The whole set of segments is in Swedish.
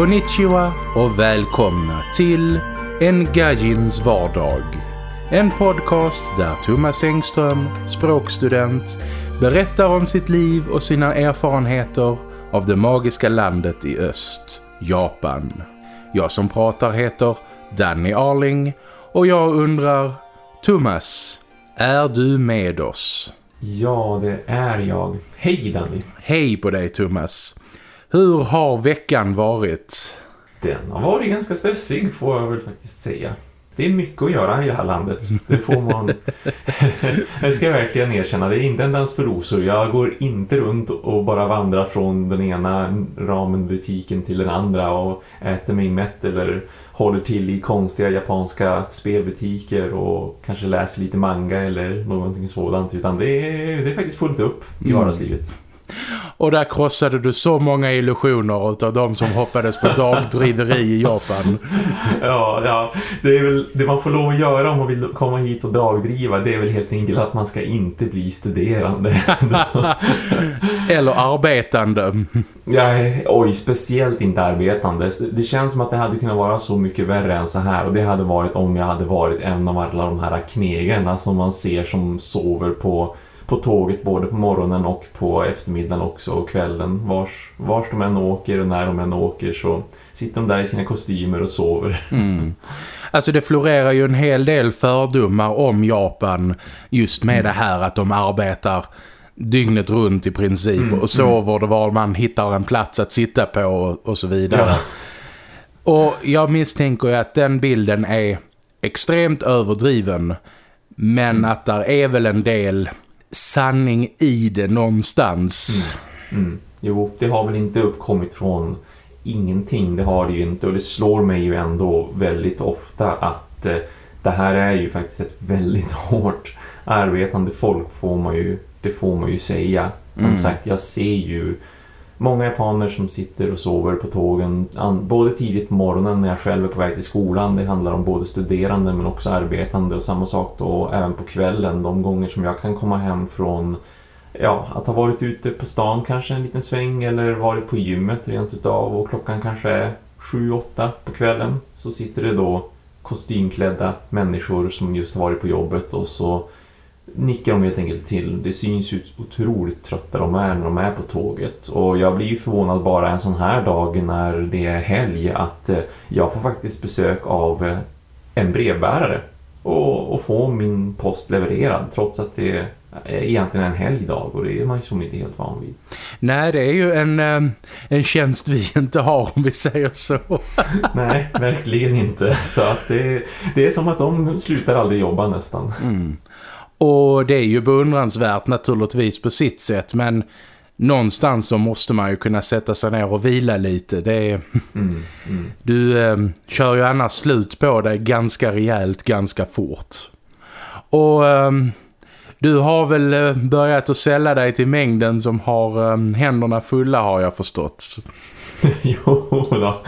Konnichiwa och välkomna till En Gajins vardag. En podcast där Thomas Engström, språkstudent, berättar om sitt liv och sina erfarenheter av det magiska landet i öst, Japan. Jag som pratar heter Danny Arling och jag undrar, Thomas, är du med oss? Ja, det är jag. Hej Danny. Hej på dig Thomas. Hur har veckan varit? Den har varit ganska stressig får jag väl faktiskt säga. Det är mycket att göra i det här landet. Det får man... jag ska verkligen erkänna, det är inte en dans för rosor. Jag går inte runt och bara vandrar från den ena ramenbutiken till den andra och äter mig mätt eller håller till i konstiga japanska spelbutiker och kanske läser lite manga eller någonting sådant. Utan det är, det är faktiskt fullt upp i vardagslivet. Och där krossade du så många illusioner av de som hoppades på dagdriveri i Japan. Ja, ja. Det är väl det man får lov att göra om man vill komma hit och dagdriva. Det är väl helt enkelt att man ska inte bli studerande. Eller arbetande. Ja, oj, speciellt inte arbetande. Det känns som att det hade kunnat vara så mycket värre än så här. Och det hade varit om jag hade varit en av alla de här knegarna som man ser som sover på på tåget både på morgonen och på eftermiddagen också och kvällen. Vars, vars de än åker och när de än åker så sitter de där i sina kostymer och sover. Mm. Alltså det florerar ju en hel del fördomar om Japan just med mm. det här att de arbetar dygnet runt i princip mm, och sover mm. var man hittar en plats att sitta på och, och så vidare. Ja. Och jag misstänker ju att den bilden är extremt överdriven men mm. att där är väl en del sanning i det någonstans. Mm. Mm. Jo, det har väl inte uppkommit från ingenting. Det har det ju inte och det slår mig ju ändå väldigt ofta att eh, det här är ju faktiskt ett väldigt hårt arbetande folk får man ju, det får man ju säga. Som mm. sagt, jag ser ju många japaner som sitter och sover på tågen både tidigt på morgonen när jag själv är på väg till skolan. Det handlar om både studerande men också arbetande och samma sak då även på kvällen. De gånger som jag kan komma hem från ja, att ha varit ute på stan kanske en liten sväng eller varit på gymmet rent utav och klockan kanske är 7-8 på kvällen så sitter det då kostymklädda människor som just har varit på jobbet och så nickar de helt enkelt till. Det syns ju otroligt trötta de är när de är på tåget. Och jag blir ju förvånad bara en sån här dag när det är helg att eh, jag får faktiskt besök av eh, en brevbärare och, och få min post levererad trots att det är egentligen en helgdag och det är man ju som inte helt van vid. Nej, det är ju en, eh, en tjänst vi inte har om vi säger så. Nej, verkligen inte. Så att det, det är som att de slutar aldrig jobba nästan. Mm. Och det är ju beundransvärt naturligtvis på sitt sätt men någonstans så måste man ju kunna sätta sig ner och vila lite. Det är... Mm, mm. Du eh, kör ju annars slut på dig ganska rejält, ganska fort. Och eh, du har väl eh, börjat att sälja dig till mängden som har eh, händerna fulla har jag förstått. jo då,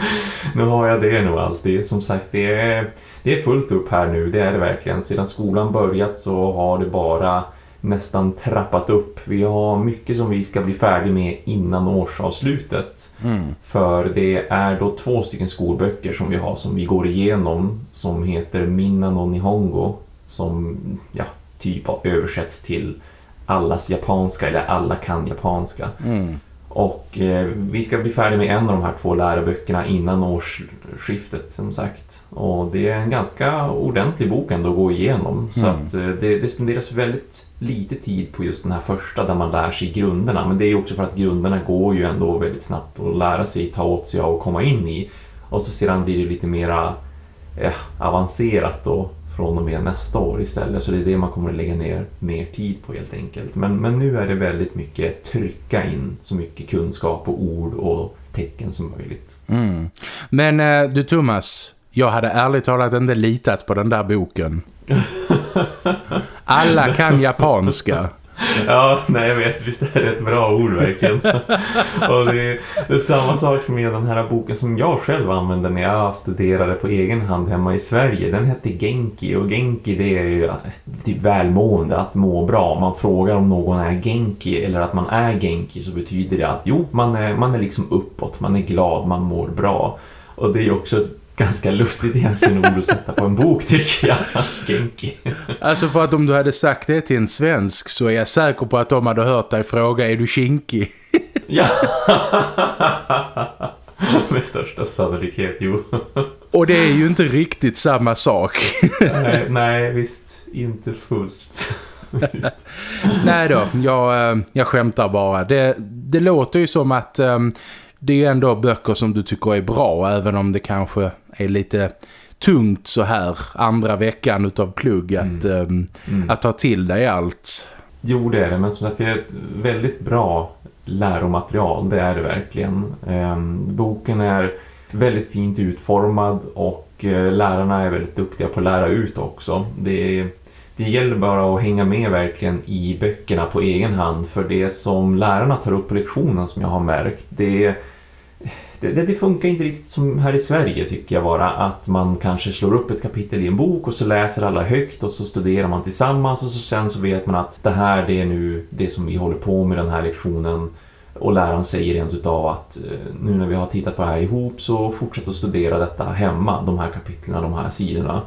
nu har jag det nog alltid. Som sagt, det är det är fullt upp här nu, det är det verkligen. Sedan skolan börjat så har det bara nästan trappat upp. Vi har mycket som vi ska bli färdiga med innan årsavslutet. Mm. För det är då två stycken skolböcker som vi har som vi går igenom som heter Minna no Nihongo som ja, typ översätts till allas japanska eller alla kan japanska. Mm. Och eh, vi ska bli färdiga med en av de här två läroböckerna innan årsskiftet som sagt. Och det är en ganska ordentlig bok ändå att gå igenom. Mm. Så att eh, det, det spenderas väldigt lite tid på just den här första där man lär sig grunderna. Men det är också för att grunderna går ju ändå väldigt snabbt att lära sig, ta åt sig av och komma in i. Och så sedan blir det lite mera eh, avancerat då från och med nästa år istället. Så det är det man kommer att lägga ner mer tid på helt enkelt. Men, men nu är det väldigt mycket trycka in så mycket kunskap och ord och tecken som möjligt. Mm. Men eh, du Thomas, jag hade ärligt talat inte litat på den där boken. Alla kan japanska. Ja, nej jag vet. Visst är det ett bra ord verkligen. och det är, det är samma sak med den här boken som jag själv använde när jag studerade på egen hand hemma i Sverige. Den hette Genki och Genki det är ju typ välmående, att må bra. Man frågar om någon är Genki eller att man är Genki så betyder det att jo, man är, man är liksom uppåt, man är glad, man mår bra. Och det är också ganska lustigt egentligen ord att sätta på en bok tycker jag. Genki. Alltså för att om du hade sagt det till en svensk så är jag säker på att de hade hört dig fråga är du kinky? ja. Med största sannolikhet, jo. Och det är ju inte riktigt samma sak. nej, nej, visst. Inte fullt. nej då, jag, eh, jag skämtar bara. Det, det låter ju som att um, det är ändå böcker som du tycker är bra även om det kanske är lite tungt så här andra veckan utav plugg att, mm. Um, mm. att ta till dig allt. Jo det är det, men som sagt det är ett väldigt bra läromaterial, det är det verkligen. Um, boken är väldigt fint utformad och uh, lärarna är väldigt duktiga på att lära ut också. Det, det gäller bara att hänga med verkligen i böckerna på egen hand för det som lärarna tar upp på lektionen som jag har märkt, det det, det, funkar inte riktigt som här i Sverige tycker jag bara att man kanske slår upp ett kapitel i en bok och så läser alla högt och så studerar man tillsammans och så sen så vet man att det här det är nu det som vi håller på med den här lektionen och läraren säger rent utav att eh, nu när vi har tittat på det här ihop så fortsätt att studera detta hemma, de här kapitlen, de här sidorna.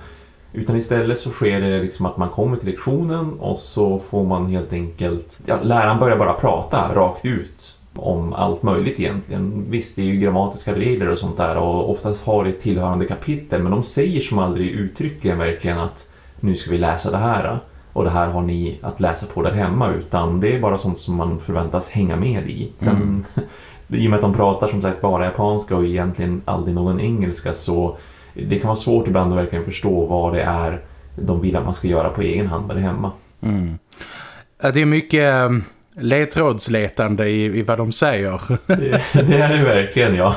Utan istället så sker det liksom att man kommer till lektionen och så får man helt enkelt, ja, läraren börjar bara prata rakt ut om allt möjligt egentligen. Visst, det är ju grammatiska regler och sånt där och oftast har det tillhörande kapitel men de säger som aldrig uttryckligen verkligen att nu ska vi läsa det här och det här har ni att läsa på där hemma utan det är bara sånt som man förväntas hänga med i. Sen, mm. I och med att de pratar som sagt bara japanska och egentligen aldrig någon engelska så det kan vara svårt ibland att verkligen förstå vad det är de vill att man ska göra på egen hand där hemma. Mm. Det är mycket ledtrådsletande i, i vad de säger. det, det är det verkligen, ja.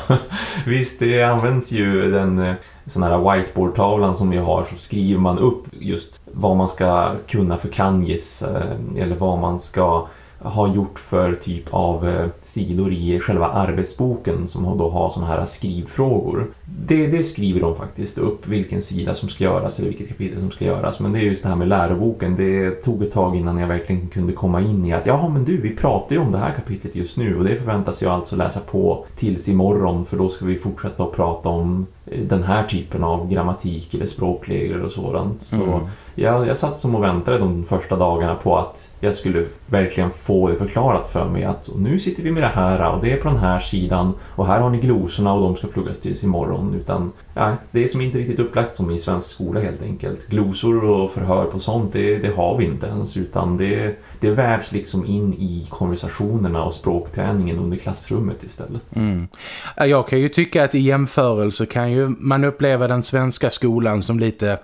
Visst, det används ju den eh, sån här whiteboardtavlan som vi har så skriver man upp just vad man ska kunna för kanjis eh, eller vad man ska har gjort för typ av eh, sidor i själva arbetsboken som då har sådana här skrivfrågor. Det, det, skriver de faktiskt upp vilken sida som ska göras eller vilket kapitel som ska göras. Men det är just det här med läroboken. Det tog ett tag innan jag verkligen kunde komma in i att ja men du, vi pratar ju om det här kapitlet just nu och det förväntas jag alltså läsa på tills imorgon för då ska vi fortsätta att prata om den här typen av grammatik eller språkregler och sådant. Så mm jag, jag satt som och väntade de första dagarna på att jag skulle verkligen få det förklarat för mig att nu sitter vi med det här och det är på den här sidan och här har ni glosorna och de ska pluggas tills imorgon utan ja, det är som inte riktigt upplagt som i svensk skola helt enkelt. Glosor och förhör på sånt det, det har vi inte ens utan det, det vävs liksom in i konversationerna och språkträningen under klassrummet istället. Mm. Jag kan ju tycka att i jämförelse kan ju man uppleva den svenska skolan som lite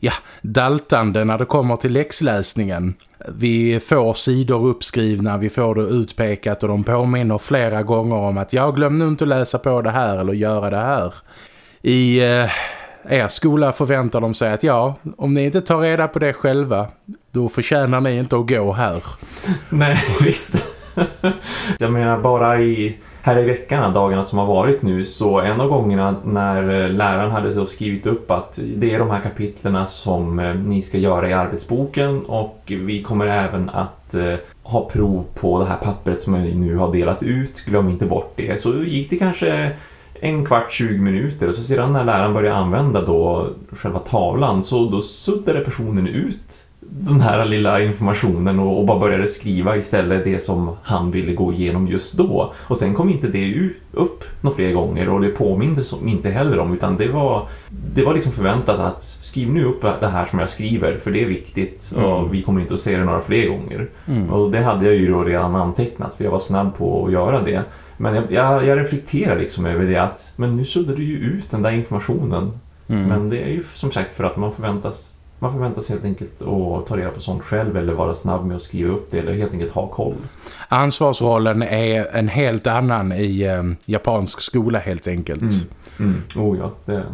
ja, daltande när det kommer till läxläsningen. Vi får sidor uppskrivna, vi får det utpekat och de påminner flera gånger om att jag glömde inte att läsa på det här eller göra det här. I eh, er skola förväntar de sig att ja, om ni inte tar reda på det själva, då förtjänar ni inte att gå här. Nej, visst. Jag menar bara i här i veckan, dagarna som har varit nu, så en av gångerna när eh, läraren hade skrivit upp att det är de här kapitlerna som eh, ni ska göra i arbetsboken och vi kommer även att eh, ha prov på det här pappret som jag nu har delat ut, glöm inte bort det. Så gick det kanske en kvart, 20 minuter och så sedan när läraren började använda då själva tavlan så då suddade personen ut den här lilla informationen och, och, bara började skriva istället det som han ville gå igenom just då. Och sen kom inte det upp några fler gånger och det påminde som inte heller om utan det var, det var liksom förväntat att skriv nu upp det här som jag skriver för det är viktigt och mm. vi kommer inte att se det några fler gånger. Mm. Och det hade jag ju då redan antecknat för jag var snabb på att göra det. Men jag, jag, jag reflekterar liksom över det att men nu suddar du ju ut den där informationen. Mm. Men det är ju som sagt för att man förväntas man förväntas helt enkelt att ta reda på sånt själv eller vara snabb med att skriva upp det eller helt enkelt ha koll. Ansvarsrollen är en helt annan i eh, japansk skola helt enkelt. Mm. Mm. Oh ja, det är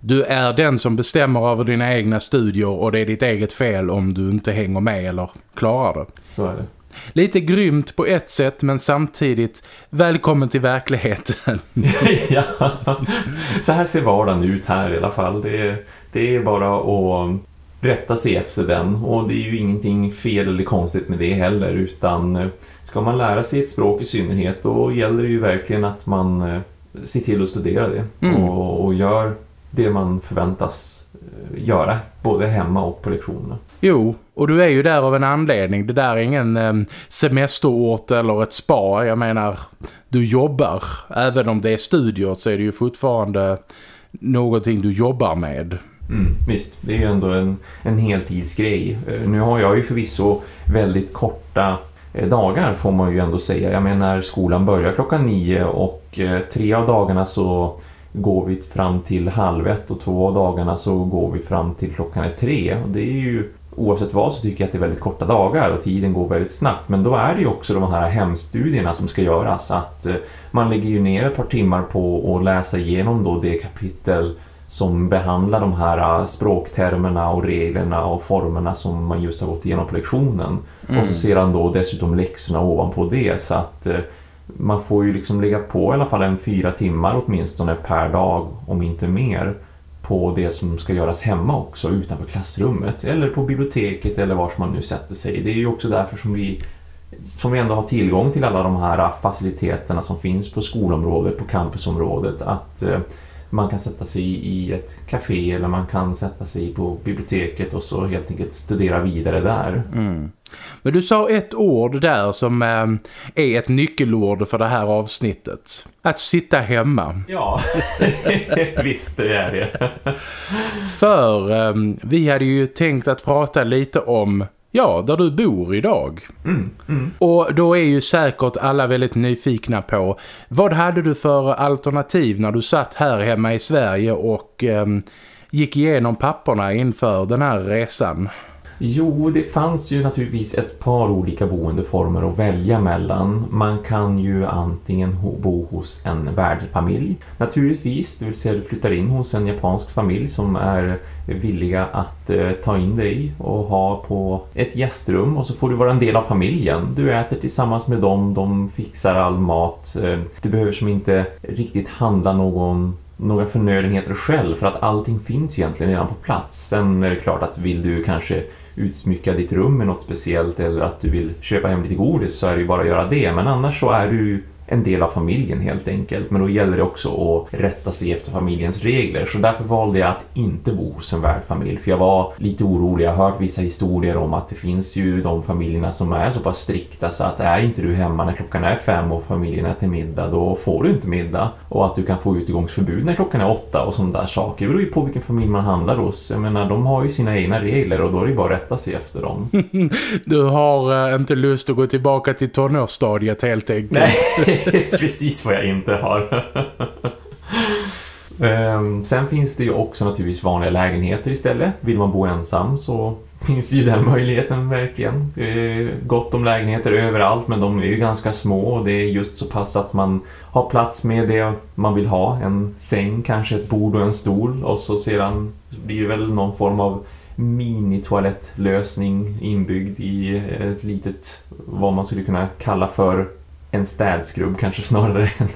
Du är den som bestämmer över dina egna studier och det är ditt eget fel om du inte hänger med eller klarar det. Så är det. lite grymt på ett sätt men samtidigt välkommen till verkligheten. ja, så här ser vardagen ut här i alla fall. Det, det är bara att rätta sig efter den och det är ju ingenting fel eller konstigt med det heller utan ska man lära sig ett språk i synnerhet då gäller det ju verkligen att man eh, ser till att studera det mm. och, och gör det man förväntas eh, göra, både hemma och på lektionerna. Jo, och du är ju där av en anledning. Det där är ingen eh, semesterort eller ett spa. Jag menar, du jobbar. Även om det är studier så är det ju fortfarande någonting du jobbar med. Mm, visst, det är ju ändå en, en heltidsgrej. Eh, nu har jag ju förvisso väldigt korta eh, dagar får man ju ändå säga. Jag menar skolan börjar klockan nio och eh, tre av dagarna så går vi fram till halv ett och två av dagarna så går vi fram till klockan är tre. Och det är ju, oavsett vad så tycker jag att det är väldigt korta dagar och tiden går väldigt snabbt. Men då är det ju också de här hemstudierna som ska göras. Att man lägger ju ner ett par timmar på att läsa igenom då det kapitel som behandlar de här eh, språktermerna och reglerna och formerna som man just har gått igenom på lektionen. Mm. Och så sedan då dessutom läxorna ovanpå det så att eh, man får ju liksom lägga på i alla fall en fyra timmar åtminstone per dag, om inte mer, på det som ska göras hemma också utanför klassrummet eller på biblioteket eller var man nu sätter sig. Det är ju också därför som vi, som vi ändå har tillgång till alla de här faciliteterna som finns på skolområdet, på campusområdet, att man kan sätta sig i ett café eller man kan sätta sig på biblioteket och så helt enkelt studera vidare där. Mm. Men du sa ett ord där som äh, är ett nyckelord för det här avsnittet. Att sitta hemma. Ja, visst det är det. för äh, vi hade ju tänkt att prata lite om Ja, där du bor idag. Mm, mm. Och då är ju säkert alla väldigt nyfikna på vad hade du för alternativ när du satt här hemma i Sverige och eh, gick igenom papperna inför den här resan? Jo, det fanns ju naturligtvis ett par olika boendeformer att välja mellan. Man kan ju antingen bo hos en värdfamilj naturligtvis, det vill säga du flyttar in hos en japansk familj som är villiga att eh, ta in dig och ha på ett gästrum och så får du vara en del av familjen. Du äter tillsammans med dem, de fixar all mat. Eh, du behöver som inte riktigt handla någon några förnödenheter själv för att allting finns egentligen redan på plats. Sen är det klart att vill du kanske utsmycka ditt rum med något speciellt eller att du vill köpa hem lite godis så är det ju bara att göra det. Men annars så är du en del av familjen helt enkelt. Men då gäller det också att rätta sig efter familjens regler. Så därför valde jag att inte bo hos en värdfamilj. För jag var lite orolig. Jag har hört vissa historier om att det finns ju de familjerna som är så pass strikta så att är inte du hemma när klockan är fem och familjen är till middag då får du inte middag. Och att du kan få utegångsförbud när klockan är åtta och sådana där saker. Det beror ju på vilken familj man handlar hos. Jag menar, de har ju sina egna regler och då är det bara att rätta sig efter dem. du har äh, inte lust att gå tillbaka till tonårsstadiet helt enkelt. Nej. Precis vad jag inte har. um, sen finns det ju också naturligtvis vanliga lägenheter istället. Vill man bo ensam så finns ju den möjligheten verkligen. Gott om lägenheter överallt men de är ju ganska små och det är just så pass att man har plats med det man vill ha. En säng, kanske ett bord och en stol och så sedan blir det väl någon form av minitoalettlösning inbyggd i ett litet, vad man skulle kunna kalla för en städskrubb kanske snarare än,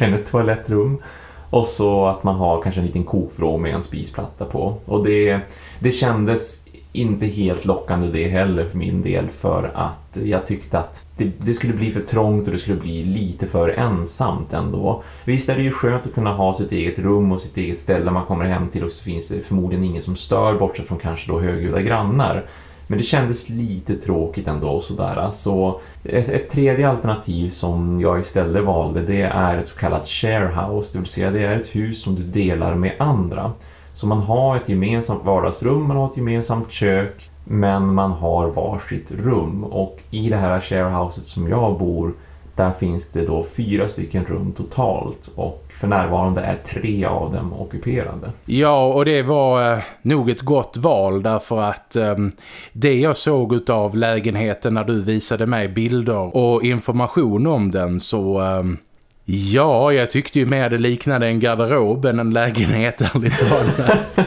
än ett toalettrum. Och så att man har kanske en liten kokvrå med en spisplatta på. Och det, det kändes inte helt lockande det heller för min del för att jag tyckte att det, det, skulle bli för trångt och det skulle bli lite för ensamt ändå. Visst är det ju skönt att kunna ha sitt eget rum och sitt eget ställe man kommer hem till och så finns det förmodligen ingen som stör bortsett från kanske då högljudda grannar. Men det kändes lite tråkigt ändå sådär. Så ett, ett, tredje alternativ som jag istället valde det är ett så kallat sharehouse. Det vill säga det är ett hus som du delar med andra. Så man har ett gemensamt vardagsrum, man har ett gemensamt kök men man har varsitt rum. Och i det här sharehouset som jag bor där finns det då fyra stycken rum totalt och för närvarande är tre av dem ockuperade. Ja, och det var eh, nog ett gott val därför att eh, det jag såg av lägenheten när du visade mig bilder och information om den så... Eh, ja, jag tyckte ju mer det liknade en garderob än en lägenhet, ärligt talat.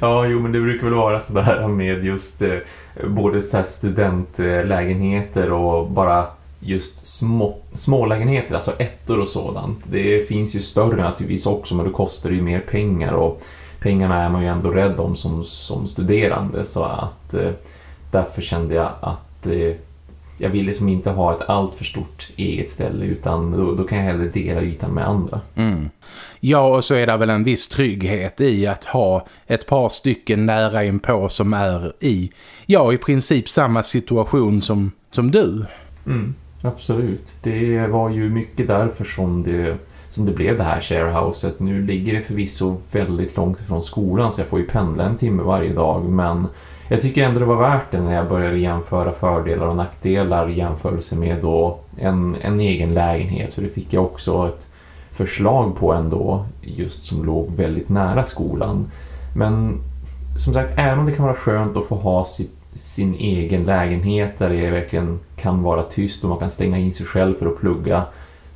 ja, jo men det brukar väl vara sådär med just eh, både så studentlägenheter och bara just små, smålägenheter, alltså ettor och sådant. Det finns ju större naturligtvis också men då kostar det ju mer pengar och pengarna är man ju ändå rädd om som, som studerande så att eh, därför kände jag att eh, jag vill liksom inte ha ett allt för stort eget ställe utan då, då, kan jag hellre dela ytan med andra. Mm. Ja, och så är det väl en viss trygghet i att ha ett par stycken nära inpå som är i, ja, i princip samma situation som, som du. Mm, absolut. Det var ju mycket därför som det, som det blev det här sharehouset. Nu ligger det förvisso väldigt långt ifrån skolan så jag får ju pendla en timme varje dag men jag tycker ändå det var värt det när jag började jämföra fördelar och nackdelar i jämförelse med då en, en egen lägenhet. För det fick jag också ett förslag på ändå just som låg väldigt nära skolan. Men som sagt, även om det kan vara skönt att få ha sitt, sin egen lägenhet där det verkligen kan vara tyst och man kan stänga in sig själv för att plugga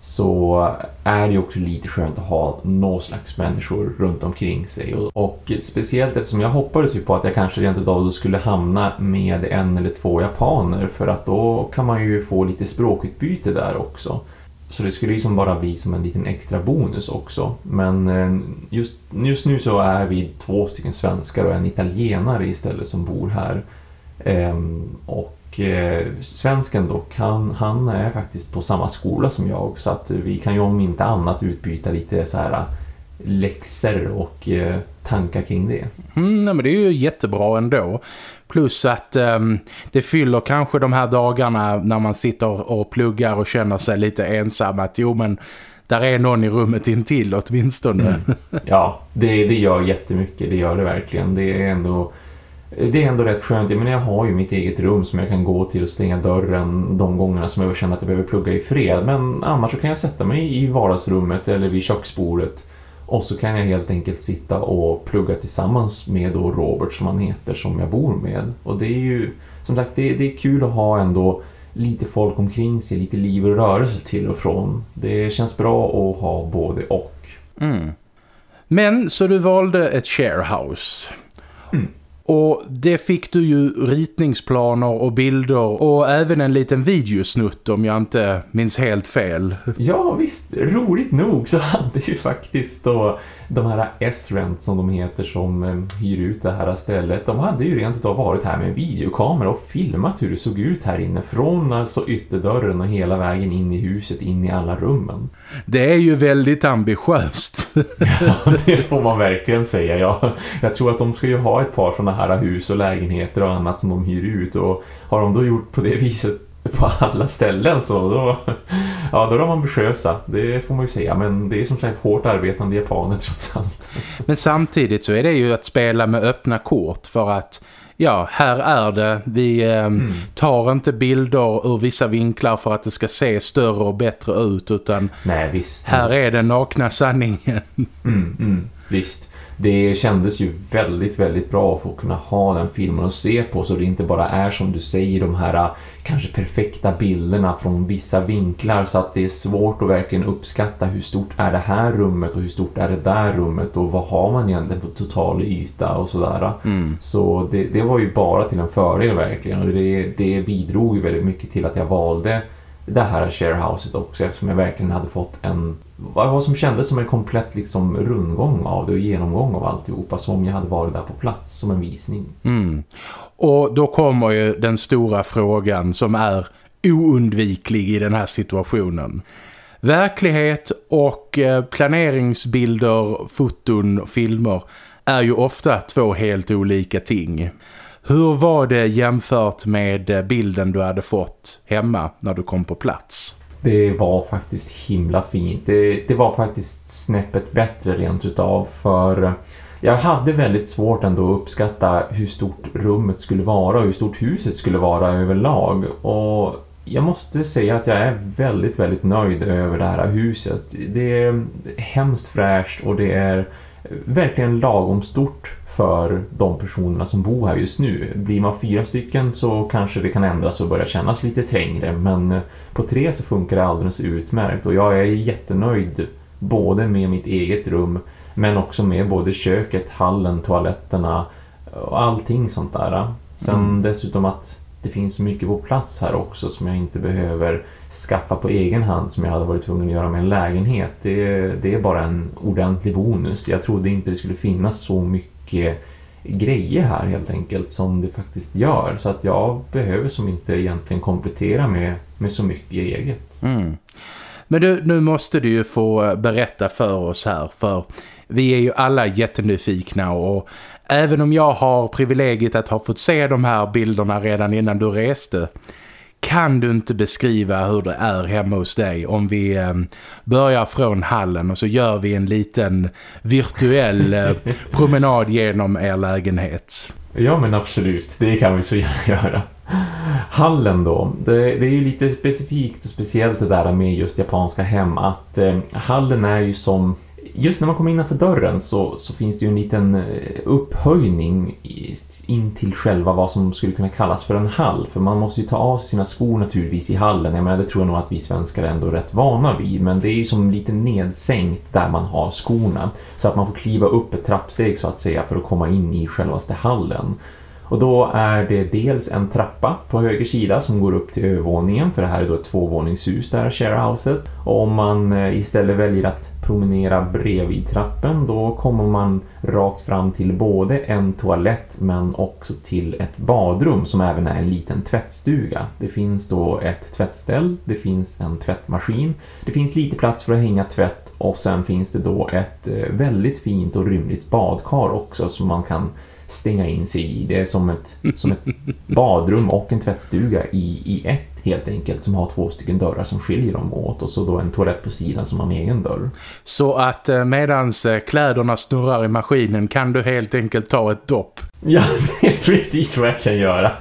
så är det också lite skönt att ha någon slags människor runt omkring sig. Och, och speciellt eftersom jag hoppades ju på att jag kanske rent idag då skulle hamna med en eller två japaner för att då kan man ju få lite språkutbyte där också. Så det skulle liksom bara bli som en liten extra bonus också. Men eh, just, just nu så är vi två stycken svenskar och en italienare istället som bor här. Ehm, och eh, svensken dock, han, han är faktiskt på samma skola som jag så att vi kan ju om inte annat utbyta lite så här läxor och eh, tankar kring det. Mm, nej, men det är ju jättebra ändå. Plus att um, det fyller kanske de här dagarna när man sitter och pluggar och känner sig lite ensam att jo men där är någon i rummet intill åtminstone. Mm. Ja, det, det gör jättemycket, det gör det verkligen. Det är ändå det är ändå rätt skönt. Jag, menar, jag har ju mitt eget rum som jag kan gå till och stänga dörren de gångerna som jag känner att jag behöver plugga i fred. Men annars så kan jag sätta mig i vardagsrummet eller vid köksbordet och så kan jag helt enkelt sitta och plugga tillsammans med då Robert som han heter som jag bor med. Och det är ju som sagt det, det är kul att ha ändå lite folk omkring sig, lite liv och rörelse till och från. Det känns bra att ha både och. Mm. Men så du valde ett sharehouse. Mm. Och det fick du ju ritningsplaner och bilder och även en liten videosnutt om jag inte minns helt fel. Ja visst, roligt nog så hade ju faktiskt då de här S-Rent som de heter som eh, hyr ut det här stället. De hade ju rent utav varit här med en videokamera och filmat hur det såg ut här inne. Från alltså ytterdörren och hela vägen in i huset, in i alla rummen. Det är ju väldigt ambitiöst. ja, det får man verkligen säga. Ja, jag tror att de ska ju ha ett par sådana här hus och lägenheter och annat som de hyr ut. Och har de då gjort på det viset på alla ställen så då, ja, då är de ambitiösa, det får man ju säga. Men det är som sagt hårt arbetande japaner trots allt. Men samtidigt så är det ju att spela med öppna kort för att ja, här är det. Vi eh, mm. tar inte bilder ur vissa vinklar för att det ska se större och bättre ut utan Nej, visst, här visst. är den nakna sanningen. Mm, mm, visst det kändes ju väldigt, väldigt bra att få kunna ha den filmen och se på så det inte bara är som du säger de här kanske perfekta bilderna från vissa vinklar så att det är svårt att verkligen uppskatta hur stort är det här rummet och hur stort är det där rummet och vad har man egentligen för total yta och sådär. Mm. Så det, det, var ju bara till en fördel verkligen och det, det bidrog ju väldigt mycket till att jag valde det här sharehouset också eftersom jag verkligen hade fått en vad som kändes som en komplett liksom rundgång av det och genomgång av alltihopa som om jag hade varit där på plats som en visning. Mm. Och då kommer ju den stora frågan som är oundviklig i den här situationen. Verklighet och eh, planeringsbilder, foton, filmer är ju ofta två helt olika ting. Hur var det jämfört med eh, bilden du hade fått hemma när du kom på plats? Det var faktiskt himla fint. Det, det var faktiskt snäppet bättre rent utav för eh, jag hade väldigt svårt ändå att uppskatta hur stort rummet skulle vara och hur stort huset skulle vara överlag. Och jag måste säga att jag är väldigt, väldigt nöjd över det här huset. Det är hemskt fräscht och det är verkligen lagom stort för de personerna som bor här just nu. Blir man fyra stycken så kanske det kan ändras och börja kännas lite trängre men på tre så funkar det alldeles utmärkt och jag är jättenöjd både med mitt eget rum Men också med både köket, hallen, toaletterna och allting sånt där. Sen Mm. dessutom att det finns så mycket på plats här också som jag inte behöver skaffa på egen hand som jag hade varit tvungen att göra med en lägenhet. Det, det är bara en ordentlig bonus. Jag trodde inte det skulle finnas så mycket grejer här helt enkelt som det faktiskt gör. Så att jag behöver som inte egentligen komplettera med, med så mycket eget. Mm. Men du, nu måste du ju få berätta för oss här för vi är ju alla jättenyfikna och även om jag har privilegiet att ha fått se de här bilderna redan innan du reste kan du inte beskriva hur det är hemma hos dig om vi eh, börjar från hallen och så gör vi en liten virtuell eh, promenad genom er lägenhet. Ja men absolut, det kan vi så gärna göra. Hallen då, det, det är ju lite specifikt och speciellt det där med just japanska hem att eh, hallen är ju som Just när man kommer innanför dörren så, så finns det ju en liten eh, upphöjning in till själva vad som skulle kunna kallas för en hall. För man måste ju ta av sig sina skor naturligtvis i hallen. Jag menar, det tror jag nog att vi svenskar är ändå rätt vana vid. Men det är ju som lite nedsänkt där man har skorna. Så att man får kliva upp ett trappsteg så att säga för att komma in i självaste hallen. Och då är det dels en trappa på höger sida som går upp till övervåningen för det här är då ett tvåvåningshus där sharehouset. Och om man eh, istället väljer att promenera bredvid trappen då kommer man rakt fram till både en toalett men också till ett badrum som även är en liten tvättstuga. Det finns då ett tvättställ, det finns en tvättmaskin, det finns lite plats för att hänga tvätt och sen finns det då ett eh, väldigt fint och rymligt badkar också som man kan stänga in sig i. Det är som ett, som ett badrum och en tvättstuga i, i ett helt enkelt som har två stycken dörrar som skiljer dem åt och så då en toalett på sidan som har en egen dörr. Så att eh, medans eh, kläderna snurrar i maskinen kan du helt enkelt ta ett dopp. Ja, det är precis vad jag kan göra.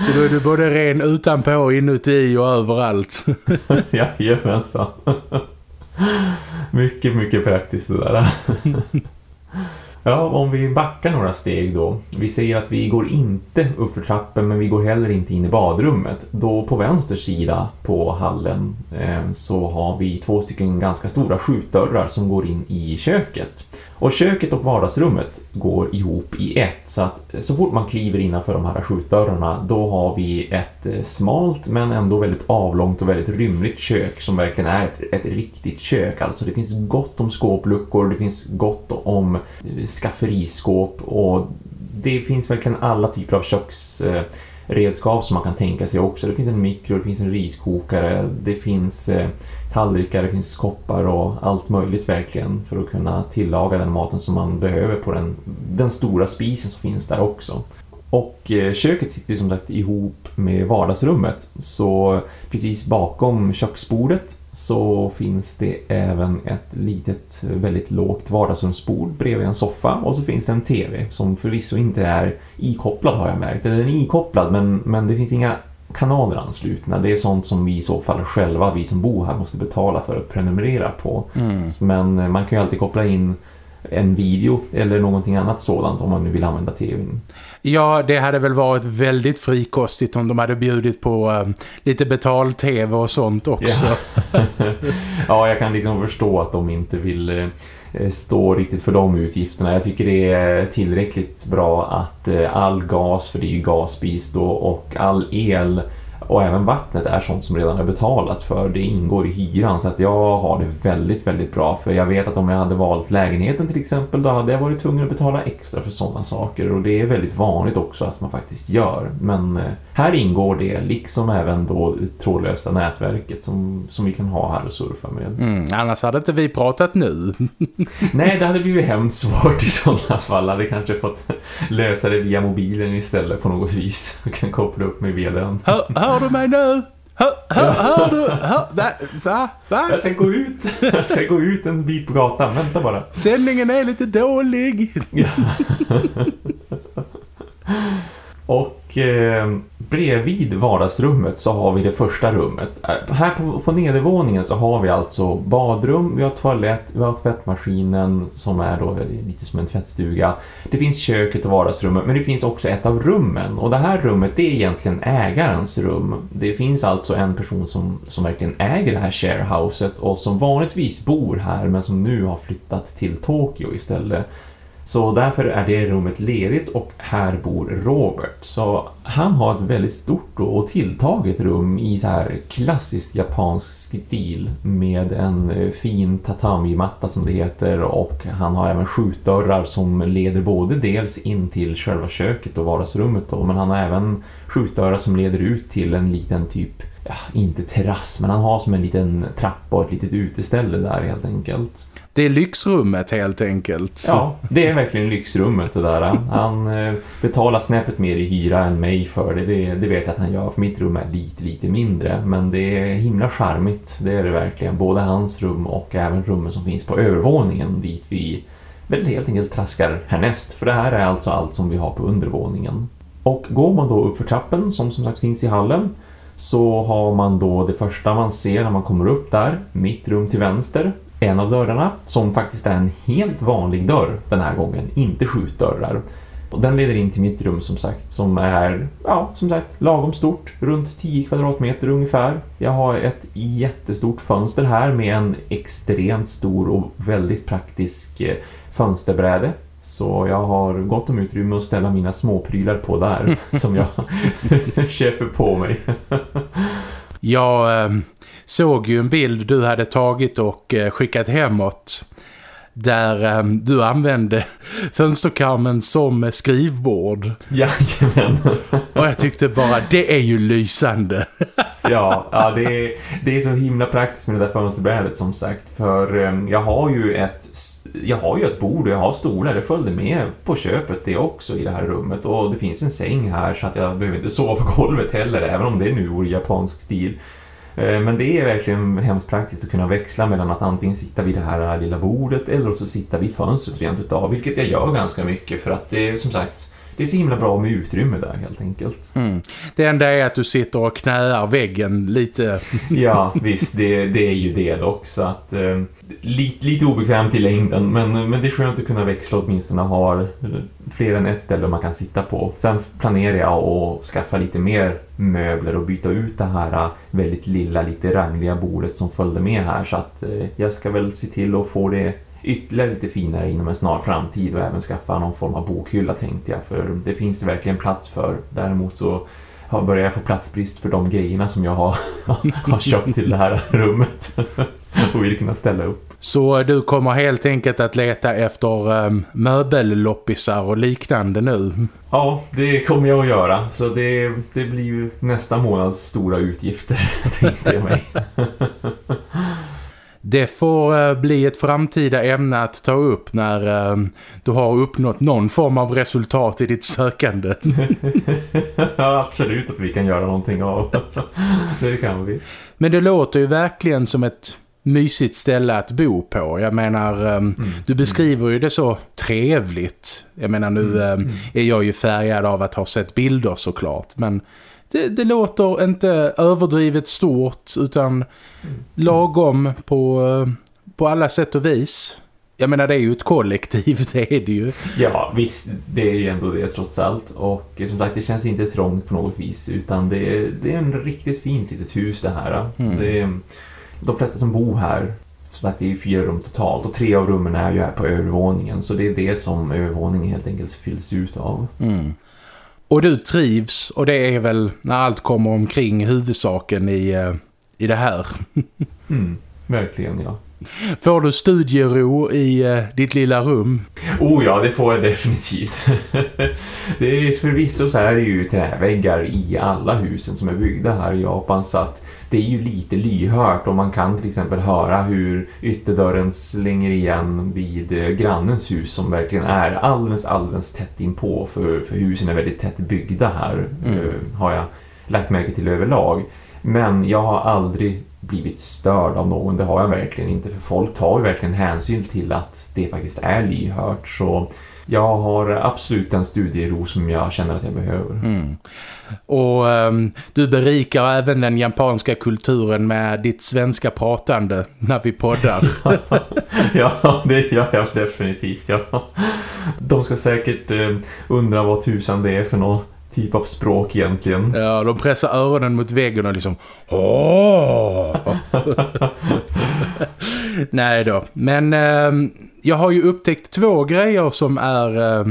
Så då är du både ren utanpå, inuti och överallt. Jajamensan. Mycket, mycket praktiskt det där. Ja, om vi backar några steg då. Vi säger att vi går inte upp för trappen men vi går heller inte in i badrummet. Då på vänster sida på hallen eh, så har vi två stycken ganska stora skjutdörrar som går in i köket. Och köket och vardagsrummet går ihop i ett så att så fort man kliver innanför de här skjutdörrarna då har vi ett eh, smalt men ändå väldigt avlångt och väldigt rymligt kök som verkligen är ett, ett riktigt kök. Alltså det finns gott om skåpluckor, det finns gott om eh, skafferiskåp och det finns verkligen alla typer av köksredskap eh, som man kan tänka sig också. Det finns en mikro, det finns en riskokare, det finns eh, tallrikar, det finns koppar och allt möjligt verkligen för att kunna tillaga den maten som man behöver på den, den stora spisen som finns där också. Och eh, köket sitter ju som sagt ihop med vardagsrummet så precis bakom köksbordet så finns det även ett litet väldigt lågt vardagsrumsbord bredvid en soffa och så finns det en TV som förvisso inte är ikopplad har jag märkt. Eller den är ikopplad men, men det finns inga kanaler anslutna. Det är sånt som vi i så fall själva, vi som bor här, måste betala för att prenumerera på. Mm. Men eh, man kan ju alltid koppla in en video eller någonting annat sådant om man nu vill använda tvn. Ja, det hade väl varit väldigt frikostigt om de hade bjudit på eh, lite betal-tv och sånt också. Ja. ja, jag kan liksom förstå att de inte vill Eh, står stå riktigt för de utgifterna. Jag tycker det är tillräckligt bra att eh, all gas, för det är ju gasspis då, och all el och även vattnet är sånt som redan är betalat för. Det ingår i hyran så att jag har det väldigt, väldigt bra. För jag vet att om jag hade valt lägenheten till exempel då hade jag varit tvungen att betala extra för sådana saker. Och det är väldigt vanligt också att man faktiskt gör. Men eh, här ingår det, liksom även då trådlösa nätverket som, som vi kan ha här och surfa med. Mm, annars hade inte vi pratat nu. Nej, det hade blivit hemskt svårt i sådana fall. Hade kanske fått lösa det via mobilen istället på något vis. Jag kan koppla upp mig via den. Hör, hör du mig nu? Hör, hör, hör du? Hör? Va? Va? Jag ska gå ut. Jag ska gå ut en bit på gatan. Vänta bara. Sändningen är lite dålig. Ja. Och eh, bredvid vardagsrummet så har vi det första rummet. Äh, här på, på nedervåningen så har vi alltså badrum, vi har toalett, vi har tvättmaskinen som är då lite som en tvättstuga. Det finns köket och vardagsrummet men det finns också ett av rummen och det här rummet det är egentligen ägarens rum. Det finns alltså en person som, som verkligen äger det här sharehouset och som vanligtvis bor här men som nu har flyttat till Tokyo istället. Så därför är det rummet ledigt och här bor Robert. Så han har ett väldigt stort och tilltaget rum i så här klassisk japansk stil med en eh, fin tatami-matta som det heter och han har även skjutdörrar som leder både dels in till själva köket och vardagsrummet då, men han har även skjutdörrar som leder ut till en liten typ ja, inte terrass, men han har som en liten trappa och ett litet uteställe där helt enkelt. Det är lyxrummet helt enkelt. Ja, det är verkligen lyxrummet det där. Han eh, betalar snäppet mer i hyra än mig för det. det. det. vet jag att han gör, för mitt rum är lite, lite mindre. Men det är himla charmigt, det är det verkligen. Både hans rum och även rummet som finns på övervåningen dit vi väl helt enkelt traskar härnäst. För det här är alltså allt som vi har på undervåningen. Och går man då upp för trappen, som som sagt finns i hallen, så har man då det första man ser när man kommer upp där, mitt rum till vänster, en av dörrarna som faktiskt är en helt vanlig dörr den här gången, inte skjutdörrar. Och den leder in till mitt rum som sagt som är, ja, som sagt, lagom stort, runt 10 kvadratmeter ungefär. Jag har ett jättestort fönster här med en extremt stor och väldigt praktisk eh, fönsterbräde. Så jag har gott om utrymme att ställa mina småprylar på där som jag köper på mig. jag eh, såg ju en bild du hade tagit och eh, skickat hemåt där um, du använde fönsterkarmen som skrivbord. Jajamän. Och jag tyckte bara, det är ju lysande. ja, ja det, är, det är så himla praktiskt med det där fönsterbrädet som sagt. För um, jag har ju ett jag har ju ett bord och jag har stolar. Det följde med på köpet det också i det här rummet. Och det finns en säng här så att jag behöver inte sova på golvet heller. Även om det nu vore japansk stil. Eh, men det är verkligen hemskt praktiskt att kunna växla mellan att antingen sitta vid det här lilla bordet eller så sitta vid fönstret rent utav, vilket jag gör ganska mycket för att det är som sagt det är så himla bra med utrymme där helt enkelt. Mm. Det enda är att du sitter och knäar väggen lite. ja, visst. Det, det är ju det dock. Så att, eh, lite, lite obekvämt i längden. Men, men det är skönt att kunna växla åtminstone ha fler än ett ställe man kan sitta på. Sen planerar jag att skaffa lite mer möbler och byta ut det här väldigt lilla, lite rangliga bordet som följde med här. Så att eh, jag ska väl se till att få det ytterligare lite finare inom en snar framtid och även skaffa någon form av bokhylla tänkte jag för det finns det verkligen plats för. Däremot så börjar jag få platsbrist för de grejerna som jag har, har köpt till det här rummet och vill kunna ställa upp. Så du kommer helt enkelt att leta efter um, möbelloppisar och liknande nu? Ja, det kommer jag att göra. Så det, det blir nästa månads stora utgifter, tänkte jag mig. Det får uh, bli ett framtida ämne att ta upp när uh, du har uppnått någon form av resultat i ditt sökande. ja, absolut att vi kan göra någonting av. det kan vi. Men det låter ju verkligen som ett mysigt ställe att bo på. Jag menar, um, mm. du beskriver ju det så trevligt. Jag menar, nu um, är jag ju färgad av att ha sett bilder såklart. Men det, det låter inte överdrivet stort utan lagom på, på alla sätt och vis. Jag menar det är ju ett kollektiv, det är det ju. Ja visst, det är ju ändå det trots allt. Och som sagt det känns inte trångt på något vis utan det är, det är en riktigt fint litet hus det här. Mm. Det är, de flesta som bor här att det är fyra rum totalt och tre av rummen är ju här på övervåningen så det är det som övervåningen helt enkelt fylls ut av. Mm. Och du trivs och det är väl när allt kommer omkring huvudsaken i, eh, i det här. mm, verkligen ja. Får du studiero i uh, ditt lilla rum? Oh ja, det får jag definitivt. det är förvisso så här är ju träväggar i alla husen som är byggda här i Japan så att det är ju lite lyhört och man kan till exempel höra hur ytterdörren slänger igen vid eh, grannens hus som verkligen är alldeles, alldeles tätt inpå för, för husen är väldigt tätt byggda här mm. uh, har jag lagt märke till överlag. Men jag har aldrig blivit störd av någon, det har jag verkligen inte för folk tar ju verkligen hänsyn till att det faktiskt är lyhört så jag har absolut den studiero som jag känner att jag behöver. Mm. Och um, du berikar även den japanska kulturen med ditt svenska pratande när vi poddar. ja, det gör jag definitivt. Ja. De ska säkert eh, undra vad tusan det är för något typ av språk egentligen. Ja, de pressar öronen mot väggen och liksom Åh! Nej då, men eh, jag har ju upptäckt två grejer som är eh,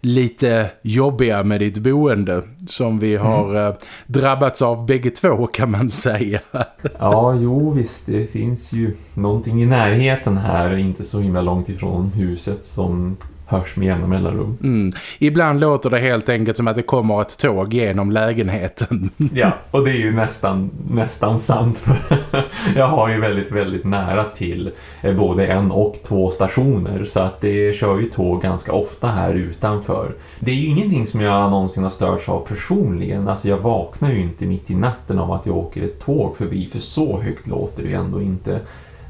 lite jobbiga med ditt boende som vi mm. har mm. drabbats av bägge två kan man säga. ja, jo visst, det finns ju någonting i närheten här, inte så himla långt ifrån huset som hörs med jämna mellanrum. Mm. Ibland låter det helt enkelt som att det kommer ett tåg genom lägenheten. ja, och det är ju nästan, nästan sant. jag har ju väldigt, väldigt nära till eh, både en och två stationer så att det kör ju tåg ganska ofta här utanför. Det är ju ingenting som jag någonsin har störts av personligen. Alltså jag vaknar ju inte mitt i natten av att jag åker ett tåg förbi för så högt låter det ju ändå inte.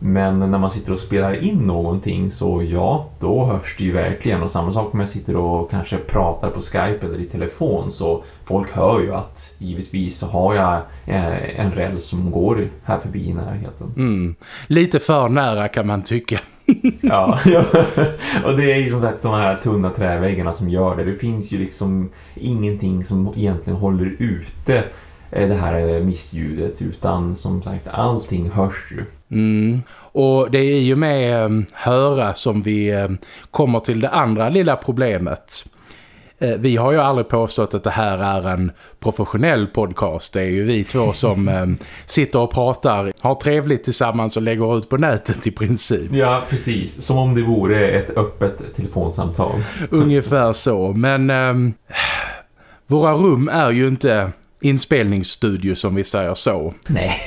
Men när man sitter och spelar in någonting så ja, då hörs det ju verkligen. Och samma sak om jag sitter och kanske pratar på Skype eller i telefon så folk hör ju att givetvis så har jag eh, en räls som går här förbi i närheten. Mm. Lite för nära kan man tycka. ja, och det är ju som sagt de här tunna träväggarna som gör det. Det finns ju liksom ingenting som egentligen håller ute eh, det här missljudet utan som sagt allting hörs ju. Mm. Och det är ju med um, höra som vi um, kommer till det andra lilla problemet. Uh, vi har ju aldrig påstått att det här är en professionell podcast. Det är ju vi två som um, sitter och pratar, har trevligt tillsammans och lägger ut på nätet i princip. Ja, precis. Som om det vore ett öppet telefonsamtal. Ungefär så. Men våra rum är ju inte inspelningsstudio som vi säger så. Nej.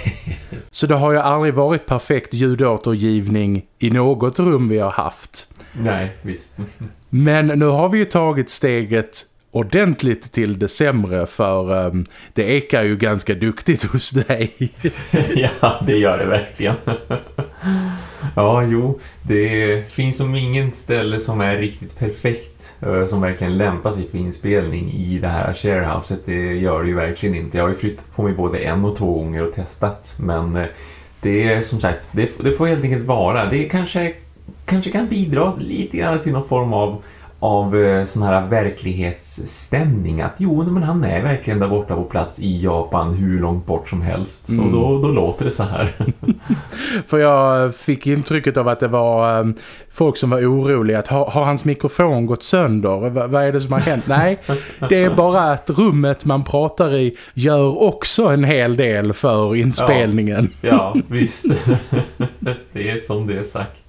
Så det har ju aldrig varit perfekt ljudåtergivning i något rum vi har haft. Nej, visst. Men nu har vi ju tagit steget ordentligt till det sämre för um, det ekar ju ganska duktigt hos dig. ja, det gör det verkligen. ja, jo, det finns som ingen ställe som är riktigt perfekt eh, som verkligen lämpar sig för inspelning i det här sharehouset. Det gör det ju verkligen inte. Jag har ju flyttat på mig både en och två gånger och testat, men eh, det är som sagt, det, det får helt enkelt vara. Det kanske, kanske kan bidra lite grann till någon form av av eh, sån här verklighetsstämning att jo, men han är verkligen där borta på plats i Japan hur långt bort som helst mm. och då, då låter det så här. För jag fick intrycket av att det var um, folk som var oroliga att har, har hans mikrofon gått sönder? V vad är det som har hänt? Nej, det är bara att rummet man pratar i gör också en hel del för inspelningen. Ja, ja visst. det är som det är sagt.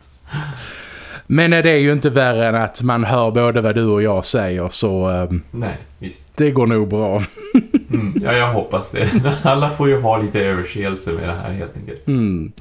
Men det är ju inte värre än att man hör både vad du och jag säger så um, Nej, visst. det går nog bra. mm, ja, jag hoppas det. Alla får ju ha lite överseelse med det här helt enkelt. Mm.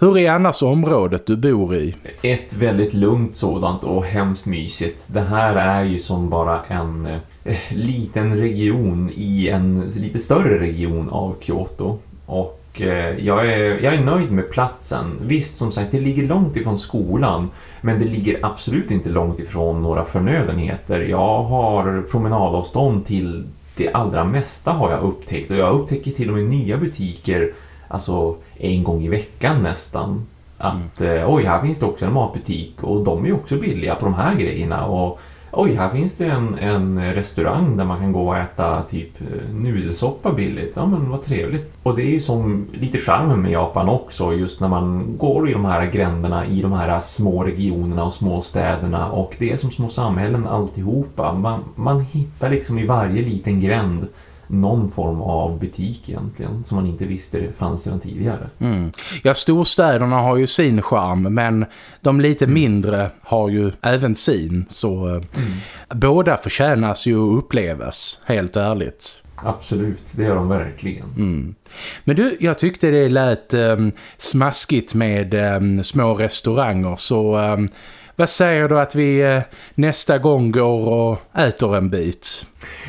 Hur är annars området du bor i? Ett väldigt lugnt sådant och hemskt mysigt. Det här är ju som bara en eh, liten region i en lite större region av Kyoto. Och eh, jag, är, jag är nöjd med platsen. Visst, som sagt, det ligger långt ifrån skolan. Men det ligger absolut inte långt ifrån några förnödenheter. Jag har promenadavstånd till det allra mesta har jag upptäckt. Och jag upptäcker till och med nya butiker alltså en gång i veckan nästan. Att mm. eh, oj, här finns det också en matbutik och de är också billiga på de här grejerna. Och oj, här finns det en, en restaurang där man kan gå och äta typ eh, nudelsoppa billigt. Ja, men vad trevligt. Och det är ju som lite charmen med Japan också, just när man går i de här gränderna i de här små regionerna och små städerna och det är som små samhällen alltihopa. Man, man hittar liksom i varje liten gränd någon form av butik egentligen som man inte visste det fanns sedan tidigare. Mm. Ja, storstäderna har ju sin charm men de lite mm. mindre har ju även sin så eh, mm. båda förtjänas ju att upplevas, helt ärligt. Absolut, det gör de verkligen. Mm. Men du, jag tyckte det lät um, smaskigt med um, små restauranger så um, vad säger du att vi uh, nästa gång går och äter en bit?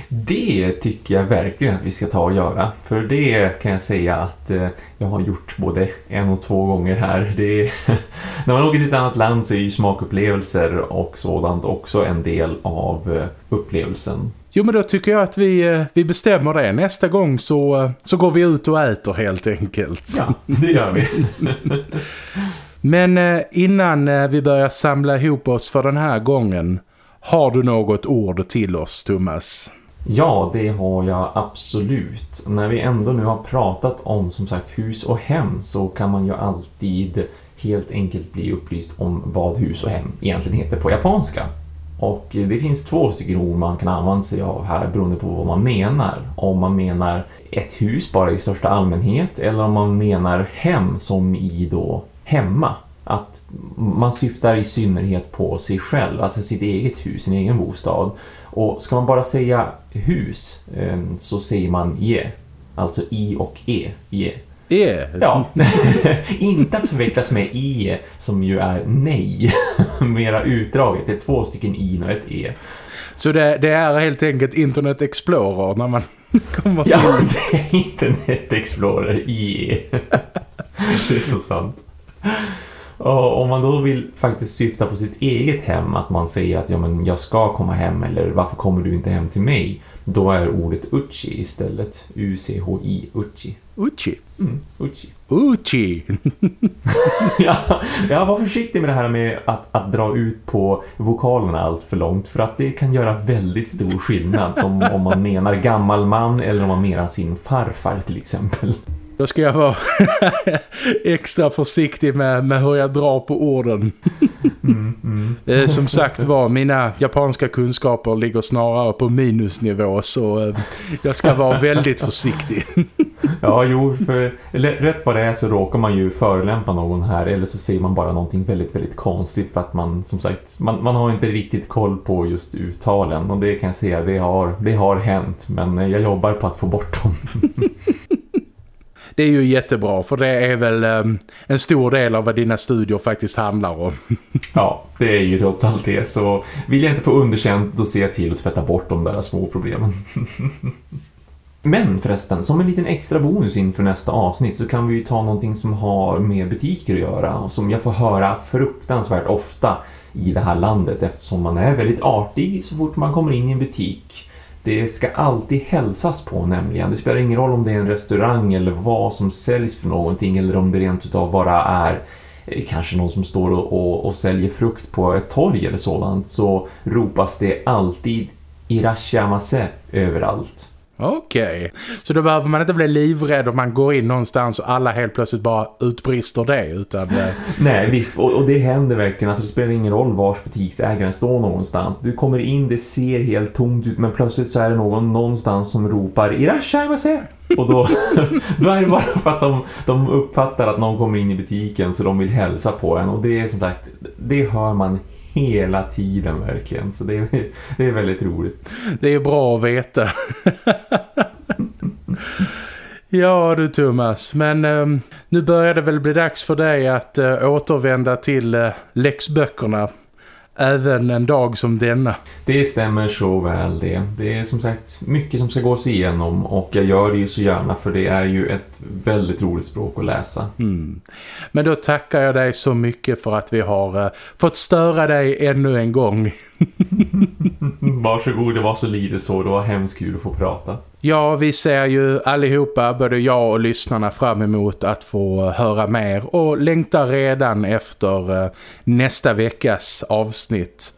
Det tycker jag verkligen att vi ska ta och göra. För det kan jag säga att eh, jag har gjort både en och två gånger här. Det är, när man åker till ett annat land så är ju smakupplevelser och sådant också en del av eh, upplevelsen. Jo men då tycker jag att vi, eh, vi bestämmer det. Nästa gång så, så går vi ut och äter helt enkelt. Ja, det gör vi. men innan vi börjar samla ihop oss för den här gången har du något ord till oss, Thomas? Ja, det har jag absolut. När vi ändå nu har pratat om som sagt hus och hem så kan man ju alltid helt enkelt bli upplyst om vad hus och hem egentligen heter på japanska. Och det finns två stycken ord man kan använda sig av här beroende på vad man menar. Om man menar ett hus bara i största allmänhet eller om man menar hem som i då hemma. Att man syftar i synnerhet på sig själv, alltså sitt eget hus, sin egen bostad. Och ska man bara säga hus eh, så säger man je, alltså i och e, je. E? Ja, inte att förvecklas med e som ju är nej, mera utdraget. Det är två stycken i och ett e. Så det, det, är helt enkelt Internet Explorer när man kommer till... Ja, det är Internet Explorer i. det är så sant. Och om man då vill faktiskt syfta på sitt eget hem, att man säger att ja, men jag ska komma hem eller varför kommer du inte hem till mig? Då är ordet uchi istället. U-C-H-I, uchi. Uchi? Mm, uchi. Uchi! ja, ja, var försiktig med det här med att, att dra ut på vokalerna allt för långt för att det kan göra väldigt stor skillnad som om man menar gammal man eller om man menar sin farfar till exempel. Då ska jag vara extra försiktig med, med hur jag drar på orden. Mm, mm. Som sagt var, mina japanska kunskaper ligger snarare på minusnivå så eh, jag ska vara väldigt försiktig. Ja, jo, för rätt vad det är så råkar man ju förelämpa någon här eller så ser man bara någonting väldigt, väldigt konstigt för att man, som sagt, man, man har inte riktigt koll på just uttalen och det kan jag säga, det har, det har hänt men jag jobbar på att få bort dem. det är ju jättebra för det är väl um, en stor del av vad dina studier faktiskt handlar om. ja, det är ju trots allt det. Så vill jag inte få underkänt då ser jag till att tvätta bort de där små problemen. Men förresten, som en liten extra bonus inför nästa avsnitt så kan vi ju ta någonting som har med butiker att göra och som jag får höra fruktansvärt ofta i det här landet eftersom man är väldigt artig så fort man kommer in i en butik. Det ska alltid hälsas på nämligen. Det spelar ingen roll om det är en restaurang eller vad som säljs för någonting eller om det rent utav bara är eh, kanske någon som står och, och, och säljer frukt på ett torg eller sådant så ropas det alltid irashamase överallt. Okej, okay. så då behöver man inte bli livrädd om man går in någonstans och alla helt plötsligt bara utbrister det utan... Eh, Nej visst, och, och, det händer verkligen. Alltså det spelar ingen roll vars butiksägaren står någonstans. Du kommer in, det ser helt tomt ut men plötsligt så är det någon någonstans som ropar Irashai, vad säger Och då, då är det bara för att de, de uppfattar att någon kommer in i butiken så de vill hälsa på en och det är som sagt, det hör man hela tiden verkligen. Så det är, det är väldigt roligt. Det är bra att veta. ja du Thomas, men eh, nu börjar det väl bli dags för dig att eh, återvända till eh, läxböckerna även en dag som denna. Det stämmer så väl det. Det är som sagt mycket som ska gås igenom och jag gör det ju så gärna för det är ju ett väldigt roligt språk att läsa. Mm. Men då tackar jag dig så mycket för att vi har uh, fått störa dig ännu en gång. Varsågod, det var så lite så. Det var hemskt kul att få prata. Ja, vi ser ju allihopa, både jag och lyssnarna fram emot att få höra mer och längtar redan efter uh, nästa veckas avsnitt.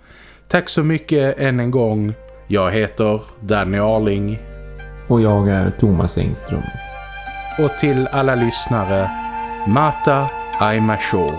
Tack så mycket än en gång. Jag heter Danny Arling. Och jag är Thomas Engström. Och till alla lyssnare, Mata Aimashou.